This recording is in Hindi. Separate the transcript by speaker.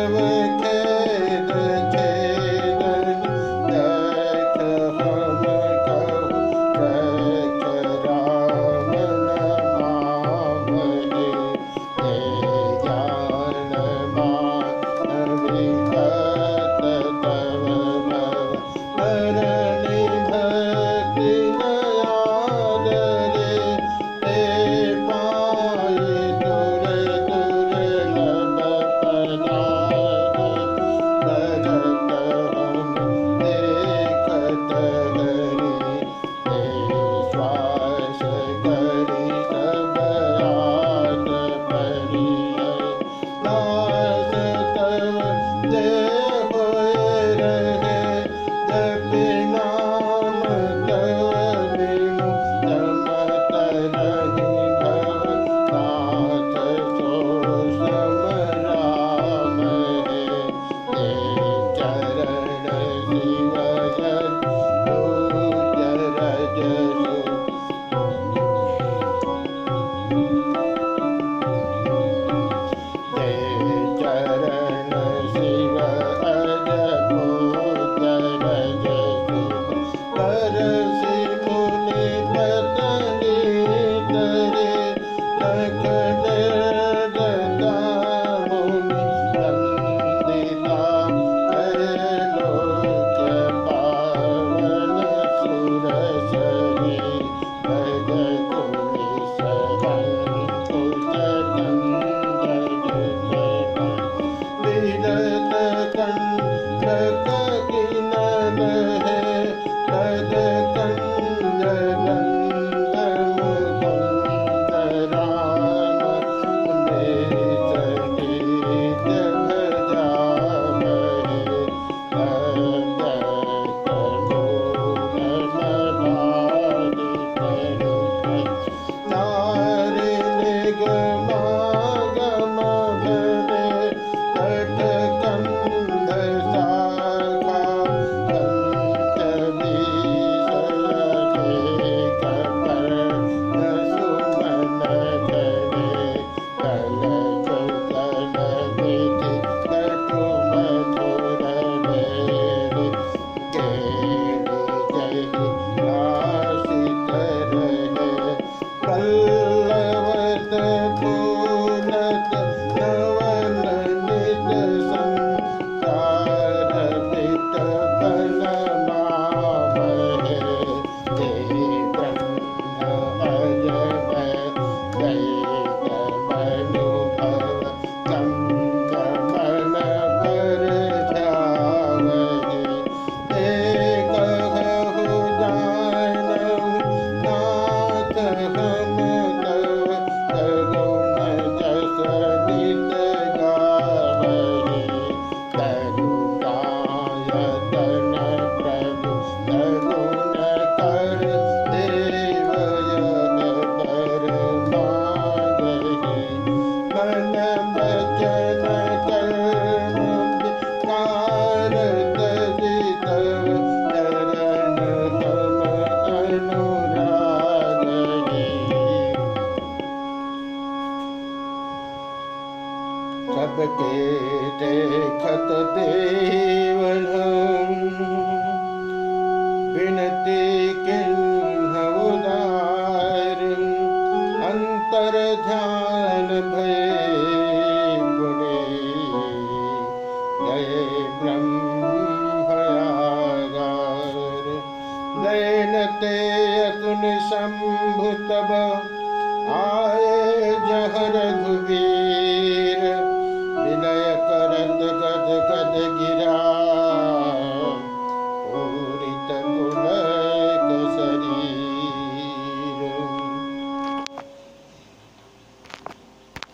Speaker 1: ಸರ್ವ सबके देखत देवन विनती किन्हदार अंतर ध्यान भय गुणे शंभु तब आए जहर घुबी